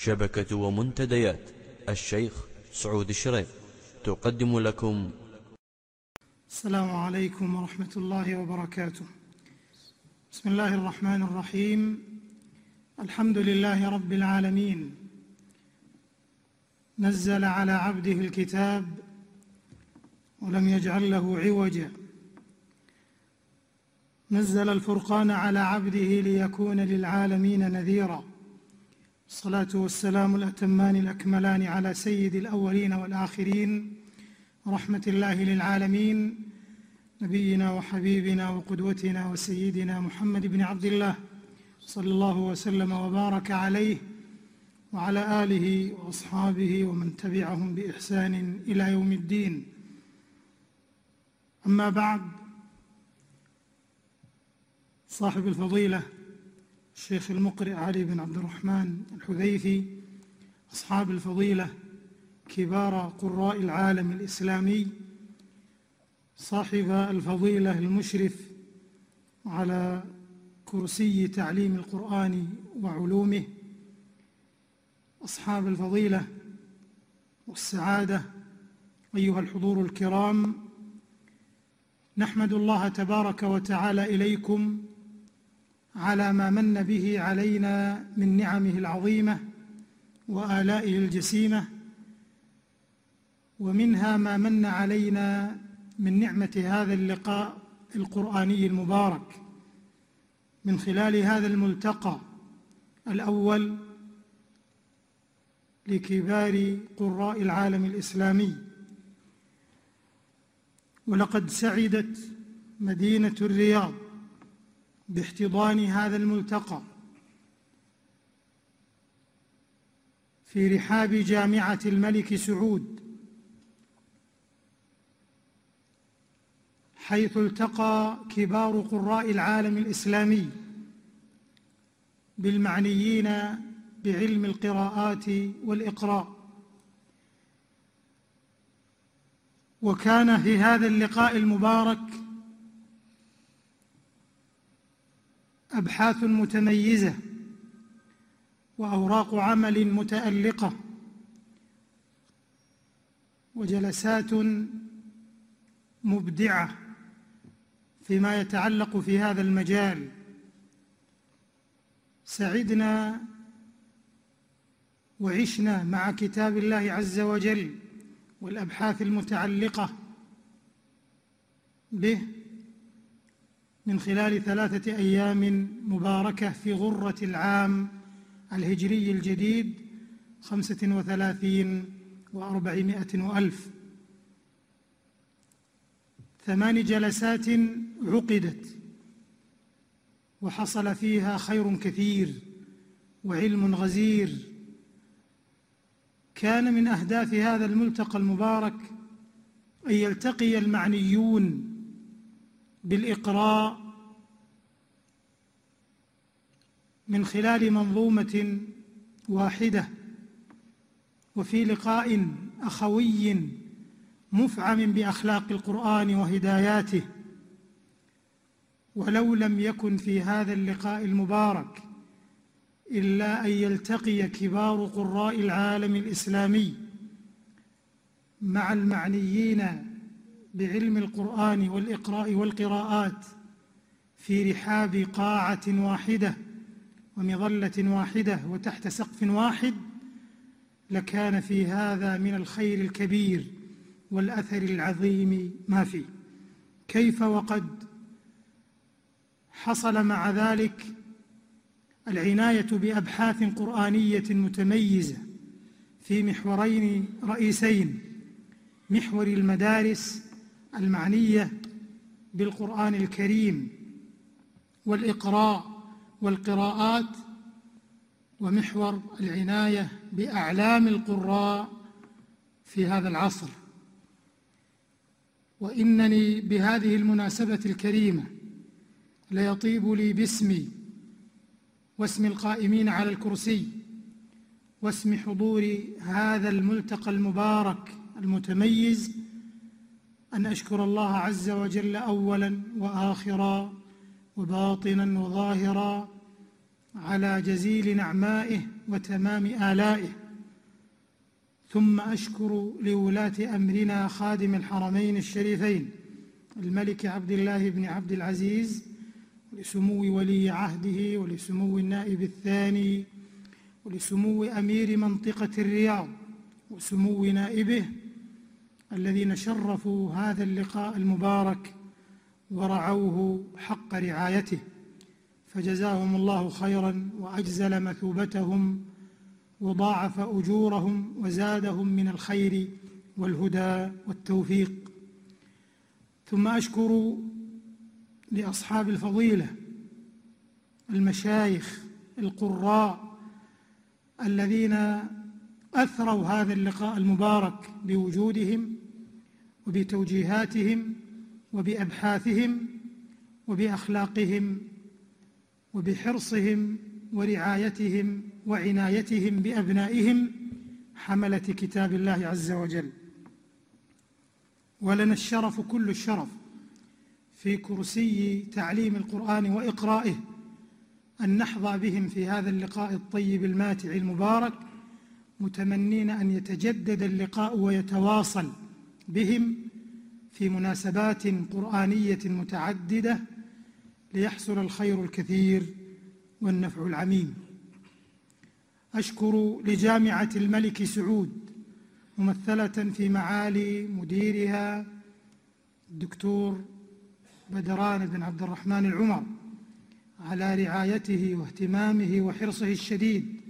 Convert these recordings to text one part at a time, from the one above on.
شبكة ومنتديات. الشيخ سعود الشريف. تقدم لكم. السلام عليكم ورحمة الله وبركاته. بسم الله الرحمن الرحيم. الحمد لله رب العالمين. نزل على عبده الكتاب ولم يجعل له عوجا. نزل الفرقان على عبده ليكون للعالمين نذيرا. الصلاة والسلام الأتمان الأكملان على سيد الأولين والآخرين رحمة الله للعالمين نبينا وحبيبنا وقدوتنا وسيدنا محمد بن عبد الله صلى الله وسلم وبارك عليه وعلى آله وأصحابه ومن تبعهم بإحسان إلى يوم الدين. أما بعد صاحب الفضيلة الشيخ المقرئ علي بن عبد الرحمن الحذيفي أصحاب الفضيلة كبار قراء العالم الإسلامي صاحب الفضيلة المشرف على كرسي تعليم القرآن وعلومه أصحاب الفضيلة والسعادة أيها الحضور الكرام نحمد الله تبارك وتعالى إليكم على ما من به علينا من نعمه العظيمة وآلائه الجسيمة ومنها ما من علينا من نعمة هذا اللقاء القرآني المبارك. من خلال هذا الملتقى الأول لكبار قراء العالم الإسلامي. ولقد سعدت مدينة الرياض باحتضان هذا الملتقى في رحاب جامعة الملك سعود حيث التقى كبار قراء العالم الإسلامي بالمعنيين بعلم القراءات والإقراء. وكان في هذا اللقاء المبارك أبحاث متميزة وأوراق عمل متألقة وجلسات مبدعة فيما يتعلق في هذا المجال. سعدنا وعشنا مع كتاب الله عز وجل والأبحاث المتعلقة به من خلال ثلاثة أيام مباركة في غرة العام الهجري الجديد خمسة وثلاثين وأربعمائة وألف. ثمان جلسات عقدت وحصل فيها خير كثير وعلم غزير. كان من أهداف هذا الملتقى المبارك أن يلتقي المعنيون بالإقراء من خلال منظومة واحدة وفي لقاء أخوي مفعم بأخلاق القرآن وهداياته ولو لم يكن في هذا اللقاء المبارك إلا أن يلتقي كبار قراء العالم الإسلامي مع المعنيين بعلم القرآن والإقراء والقراءات في رحاب قاعة واحدة ومظلة واحدة وتحت سقف واحد لكان في هذا من الخير الكبير والأثر العظيم ما فيه. كيف وقد حصل مع ذلك العناية بأبحاث قرآنية متميزة في محورين رئيسين محور المدارس المعنية بالقرآن الكريم والإقراء والقراءات ومحور العناية بأعلام القراء في هذا العصر. وإنني بهذه المناسبة الكريمة ليطيب لي باسمي واسم القائمين على الكرسي واسم حضور هذا الملتقى المبارك المتميز أن أشكر الله عز وجل أولا وآخرا وباطنا وظاهرا على جزيل نعمائه وتمام آلائه. ثم أشكر لولاة أمرنا خادم الحرمين الشريفين الملك عبد الله بن عبد العزيز ولسمو ولي عهده ولسمو النائب الثاني ولسمو أمير منطقة الرياض وسمو نائبه الذين شرفوا هذا اللقاء المبارك ورعوه حق رعايته فجزاهم الله خيرا وأجزل مثوبتهم وضاعف أجورهم وزادهم من الخير والهدى والتوفيق. ثم أشكر لأصحاب الفضيلة المشايخ القراء الذين أثروا هذا اللقاء المبارك بوجودهم وبتوجيهاتهم وبأبحاثهم وبأخلاقهم وبحرصهم ورعايتهم وعنايتهم بأبنائهم حملة كتاب الله عز وجل. ولنا الشرف كل الشرف في كرسي تعليم القرآن وإقرائه أن نحظى بهم في هذا اللقاء الطيب الماتع المبارك متمنين أن يتجدد اللقاء ويتواصل بهم في مناسبات قرآنية متعددة ليحصل الخير الكثير والنفع العميم. أشكر لجامعة الملك سعود ممثلة في معالي مديرها الدكتور بدران بن عبد الرحمن العمر على رعايته واهتمامه وحرصه الشديد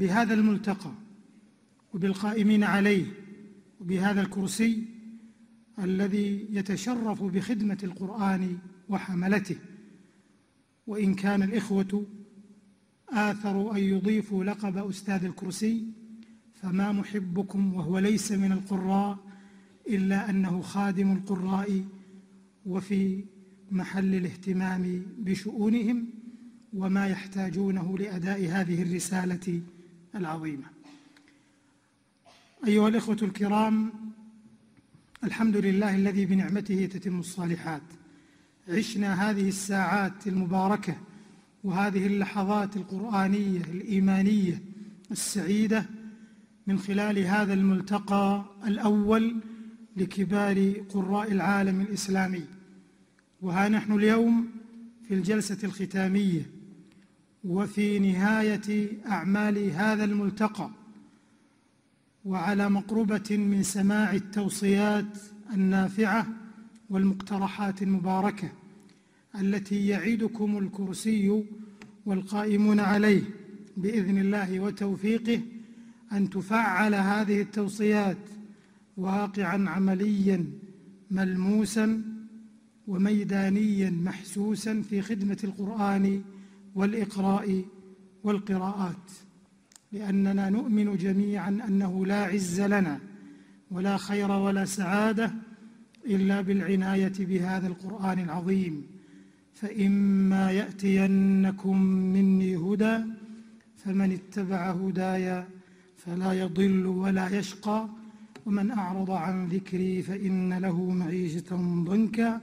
بهذا الملتقى وبالقائمين عليه وبهذا الكرسي الذي يتشرف بخدمة القرآن وحملته. وإن كان الإخوة آثروا أن يضيفوا لقب أستاذ الكرسي فما محبكم وهو ليس من القراء إلا أنه خادم القراء وفي محل الاهتمام بشؤونهم وما يحتاجونه لأداء هذه الرسالة العظيمة. أيها الإخوة الكرام الحمد لله الذي بنعمته تتم الصالحات. عشنا هذه الساعات المباركة وهذه اللحظات القرآنية الإيمانية السعيدة من خلال هذا الملتقى الأول لكبار قراء العالم الإسلامي. وها نحن اليوم في الجلسة الختامية. وفي نهاية أعمال هذا الملتقى وعلى مقربة من سماع التوصيات النافعة والمقترحات المباركة التي يعيدكم الكرسي والقائمون عليه بإذن الله وتوفيقه أن تفعل هذه التوصيات واقعا عمليا ملموسا وميدانيا محسوسا في خدمة القرآن والإقراء والقراءات لأننا نؤمن جميعا أنه لا عز لنا ولا خير ولا سعادة إلا بالعناية بهذا القرآن العظيم. فإما يأتينكم مني هدى فمن اتبع هدايا فلا يضل ولا يشقى ومن أعرض عن ذكري فإن له معيشة ضنكا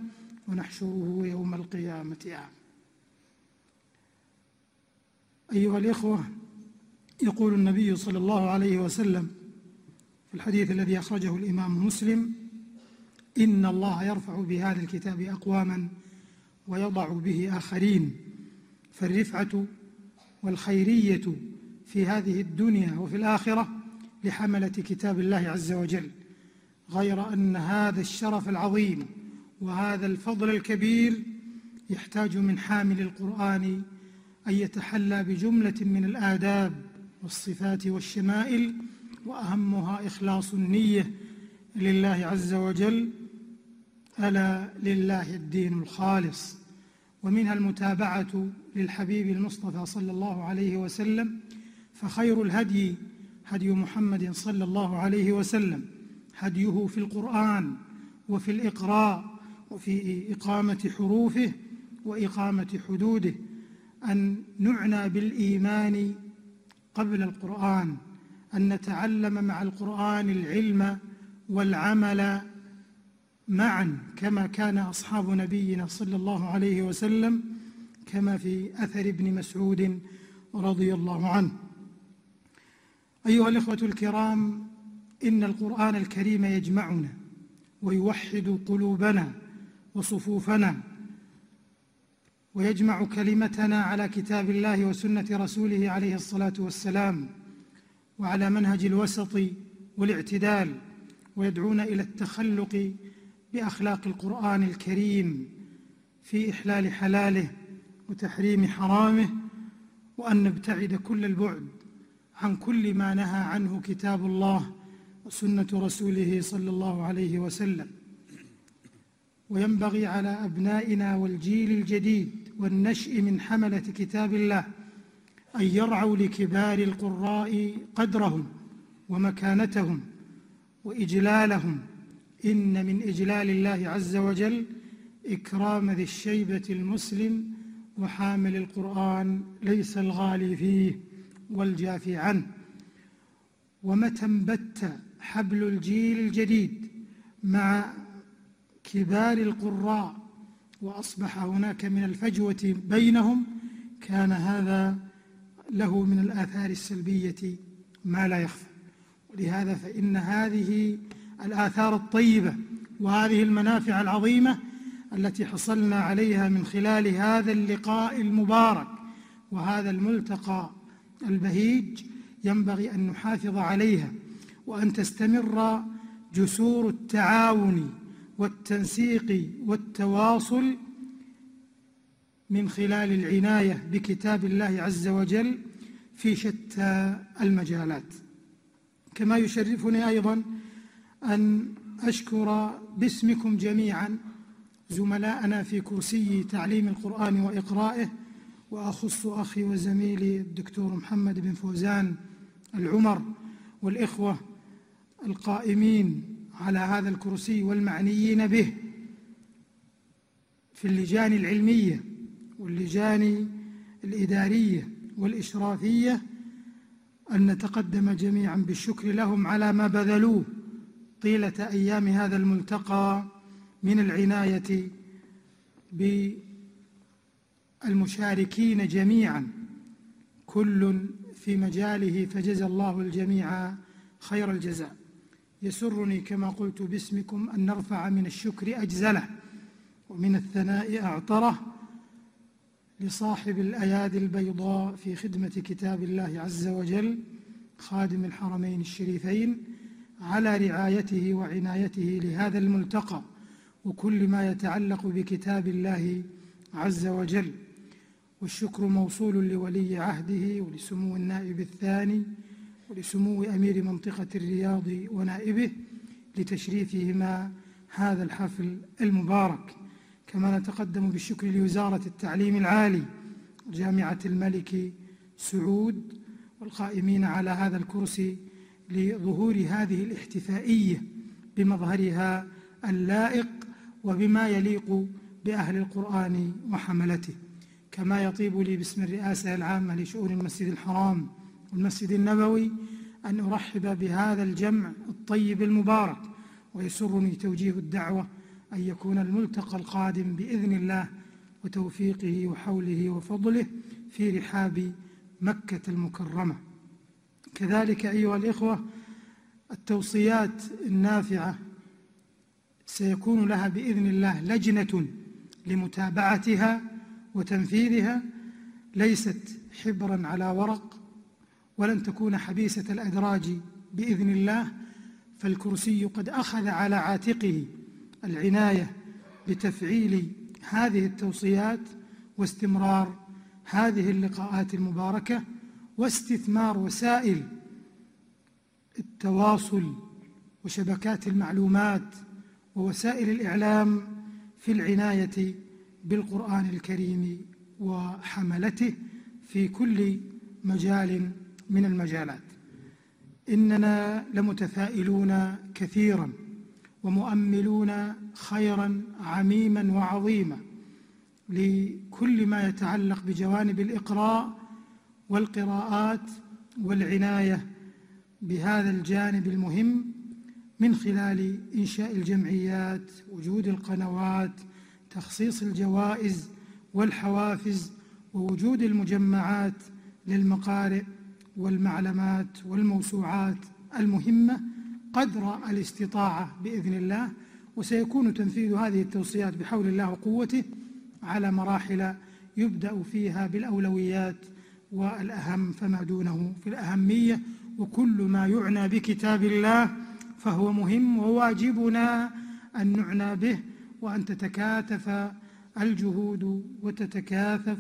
ونحشره يوم القيامة. أعمى أيها الإخوة يقول النبي صلى الله عليه وسلم في الحديث الذي أخرجه الإمام مسلم إن الله يرفع بهذا الكتاب أقواما ويضع به آخرين فالرفعة والخيرية في هذه الدنيا وفي الآخرة لحملة كتاب الله عز وجل غير أن هذا الشرف العظيم وهذا الفضل الكبير يحتاج من حامل القرآن أن يتحلى بجملة من الآداب والصفات والشمائل وأهمها إخلاص النية لله عز وجل ألا لله الدين الخالص. ومنها المتابعة للحبيب المصطفى صلى الله عليه وسلم فخير الهدي هدي محمد صلى الله عليه وسلم. هديه في القرآن وفي الإقراء وفي إقامة حروفه وإقامة حدوده. أن نعنى بالإيمان قبل القرآن أن نتعلم مع القرآن العلم والعمل معا كما كان أصحاب نبينا صلى الله عليه وسلم كما في أثر ابن مسعود رضي الله عنه. أيها الإخوة الكرام إن القرآن الكريم يجمعنا ويوحد قلوبنا وصفوفنا ويجمع كلمتنا على كتاب الله وسنة رسوله عليه الصلاة والسلام وعلى منهج الوسط والاعتدال ويدعونا إلى التخلق بأخلاق القرآن الكريم في إحلال حلاله وتحريم حرامه وأن نبتعد كل البعد عن كل ما نهى عنه كتاب الله وسنة رسوله صلى الله عليه وسلم. وينبغي على أبنائنا والجيل الجديد والنشء من حملة كتاب الله أن يرعوا لكبار القراء قدرهم ومكانتهم وإجلالهم. إن من إجلال الله عز وجل إكرام ذي الشيبة المسلم وحامل القرآن ليس الغالي فيه والجافي عنه. ومتى انبت حبل الجيل الجديد مع كبار القراء وأصبح هناك من الفجوة بينهم كان هذا له من الآثار السلبية ما لا يخفى. ولهذا فإن هذه الآثار الطيبة وهذه المنافع العظيمة التي حصلنا عليها من خلال هذا اللقاء المبارك وهذا الملتقى البهيج ينبغي أن نحافظ عليها وأن تستمر جسور التعاون والتنسيق والتواصل من خلال العناية بكتاب الله عز وجل في شتى المجالات. كما يشرفني أيضا أن أشكر باسمكم جميعا زملاءنا في كرسي تعليم القرآن وإقرائه وأخص أخي وزميلي الدكتور محمد بن فوزان العمر والإخوة القائمين على هذا الكرسي والمعنيين به في اللجان العلمية واللجان الإدارية والإشرافية أن نتقدم جميعا بالشكر لهم على ما بذلوه طيلة أيام هذا الملتقى من العناية بالمشاركين جميعا. كل في مجاله فجزى الله الجميع خير الجزاء. يسرني كما قلت باسمكم أن نرفع من الشكر أجزله ومن الثناء أعطره لصاحب الأيادي البيضاء في خدمة كتاب الله عز وجل خادم الحرمين الشريفين على رعايته وعنايته لهذا الملتقى وكل ما يتعلق بكتاب الله عز وجل. والشكر موصول لولي عهده ولسمو النائب الثاني ولسمو أمير منطقة الرياض ونائبه لتشريفهما هذا الحفل المبارك. كما نتقدم بالشكر لوزارة التعليم العالي جامعة الملك سعود والقائمين على هذا الكرسي لظهور هذه الاحتفائية بمظهرها اللائق وبما يليق بأهل القرآن وحملته. كما يطيب لي باسم الرئاسة العامة لشؤون المسجد الحرام والمسجد النبوي أن أرحب بهذا الجمع الطيب المبارك ويسرني توجيه الدعوة أن يكون الملتقى القادم بإذن الله وتوفيقه وحوله وفضله في رحاب مكة المكرمة. كذلك أيها الإخوة التوصيات النافعة سيكون لها بإذن الله لجنة لمتابعتها وتنفيذها ليست حبرا على ورق ولن تكون حبيسة الأدراج بإذن الله فالكرسي قد أخذ على عاتقه العناية بتفعيل هذه التوصيات واستمرار هذه اللقاءات المباركة واستثمار وسائل التواصل وشبكات المعلومات ووسائل الإعلام في العناية بالقرآن الكريم وحملته في كل مجال من المجالات. إننا لمتفائلون كثيراً ومؤملون خيرا عميما وعظيما لكل ما يتعلق بجوانب الإقراء والقراءات والعناية بهذا الجانب المهم من خلال إنشاء الجمعيات وجود القنوات تخصيص الجوائز والحوافز ووجود المجمعات للمقارئ. والمعلمات والموسوعات المهمة قدر الاستطاعة بإذن الله وسيكون تنفيذ هذه التوصيات بحول الله وقوته على مراحل يبدأ فيها بالأولويات والأهم فما دونه في الأهمية. وكل ما يعنى بكتاب الله فهو مهم وواجبنا أن نعنى به وأن تتكاتف الجهود وتتكاثف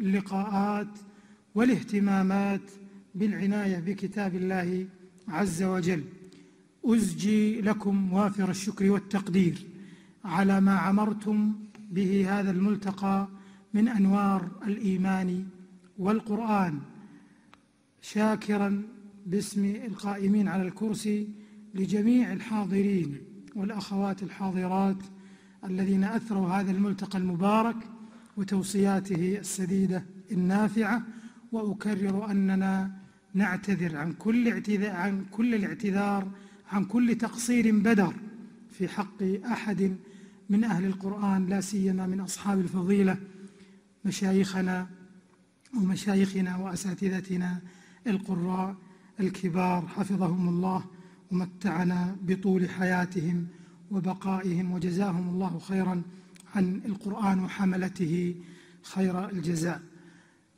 اللقاءات والاهتمامات بالعناية بكتاب الله عز وجل. أزجي لكم وافر الشكر والتقدير على ما عمرتم به هذا الملتقى من أنوار الإيمان والقرآن. شاكرا باسم القائمين على الكرسي لجميع الحاضرين والأخوات الحاضرات الذين أثروا هذا الملتقى المبارك وتوصياته السديدة النافعة وأكرر أننا نعتذر عن كل اعتذار عن كل الاعتذار عن كل تقصير بدر في حق أحد من أهل القرآن لا سيما من أصحاب الفضيلة مشايخنا ومشايخنا وأساتذتنا القراء الكبار حفظهم الله ومتعنا بطول حياتهم وبقائهم وجزاهم الله خيرا عن القرآن وحملته خير الجزاء.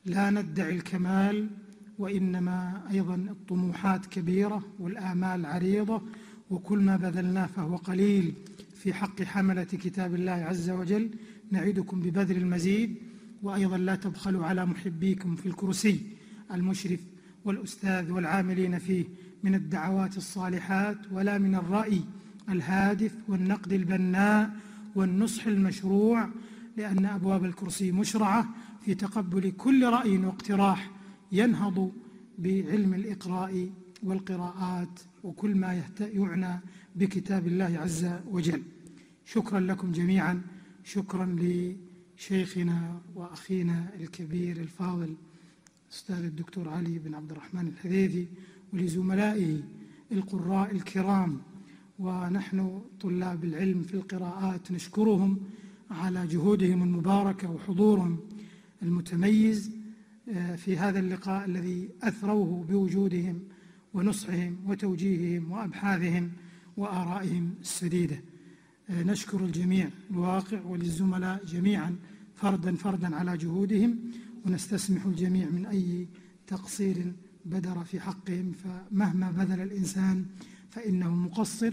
لا ندعي الكمال وإنما أيضا الطموحات كبيرة والآمال عريضة وكل ما بذلناه فهو قليل. في حق حملة كتاب الله عز وجل نعدكم ببذل المزيد وأيضا لا تبخلوا على محبيكم في الكرسي المشرف والأستاذ والعاملين فيه من الدعوات الصالحات ولا من الرأي الهادف والنقد البناء والنصح المشروع لأن أبواب الكرسي مشرعة في تقبل كل رأي واقتراح ينهض بعلم الإقراء والقراءات وكل ما يعنى بكتاب الله عز وجل. شكرا لكم جميعا. شكرا لشيخنا وأخينا الكبير الفاضل أستاذ الدكتور علي بن عبد الرحمن الحذيذي ولزملائه القراء الكرام. ونحن طلاب العلم في القراءات نشكرهم على جهودهم المباركة وحضورهم المتميز آه، في هذا اللقاء الذي أثروه بوجودهم ونصحهم وتوجيههم وأبحاثهم وآرائهم السديدة. آه، نشكر الجميع الواقع وللزملاء جميعا فردا فردا على جهودهم ونستسمح الجميع من أي تقصير بدر في حقهم فمهما بذل الإنسان فإنه مقصر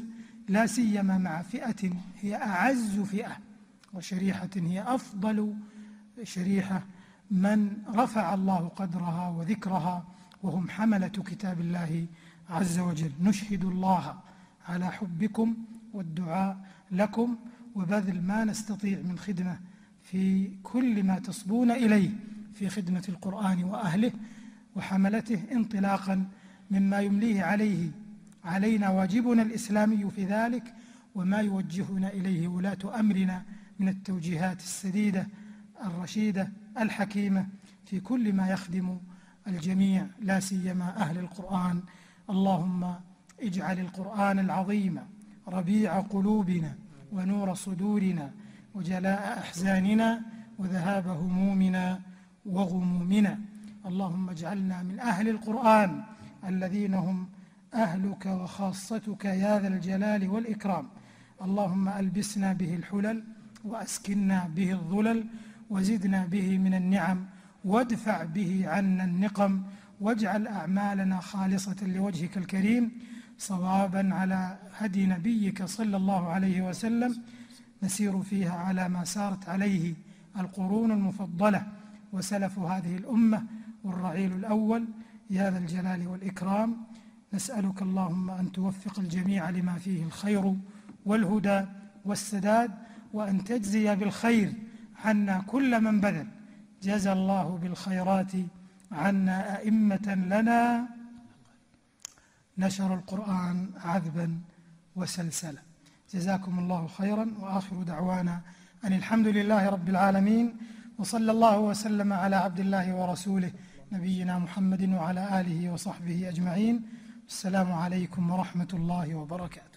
لا سيما مع فئة هي أعز فئة. وشريحة هي أفضل شريحة من رفع الله قدرها وذكرها وهم حملة كتاب الله عز وجل. نشهد الله على حبكم والدعاء لكم وبذل ما نستطيع من خدمة في كل ما تصبون إليه في خدمة القرآن وأهله وحملته انطلاقا مما يمليه عليه. علينا واجبنا الإسلامي في ذلك وما يوجهنا إليه ولاة أمرنا من التوجيهات السديدة الرشيدة الحكيمة في كل ما يخدم الجميع لا سيما أهل القرآن. اللهم اجعل القرآن العظيم ربيع قلوبنا ونور صدورنا وجلاء أحزاننا وذهاب همومنا وغمومنا. اللهم اجعلنا من أهل القرآن الذين هم أهلك وخاصتك يا ذا الجلال والإكرام. اللهم ألبسنا به الحلل وأسكنا به الظلل وزدنا به من النعم وادفع به عنا النقم واجعل أعمالنا خالصة لوجهك الكريم صوابا على هدي نبيك صلى الله عليه وسلم نسير فيها على ما سارت عليه القرون المفضلة وسلف هذه الأمة والرعيل الأول. يا ذا الجلال والإكرام نسألك اللهم أن توفق الجميع لما فيه الخير والهدى والسداد وأن تجزي بالخير عنا كل من بذل جزى الله بالخيرات عنا أئمة لنا. نشر القرآن عذبا وسلسلا. جزاكم الله خيرا. وآخر دعوانا أن الحمد لله رب العالمين وصلى الله وسلم على عبد الله ورسوله نبينا محمد وعلى آله وصحبه أجمعين. السلام عليكم ورحمة الله وبركاته.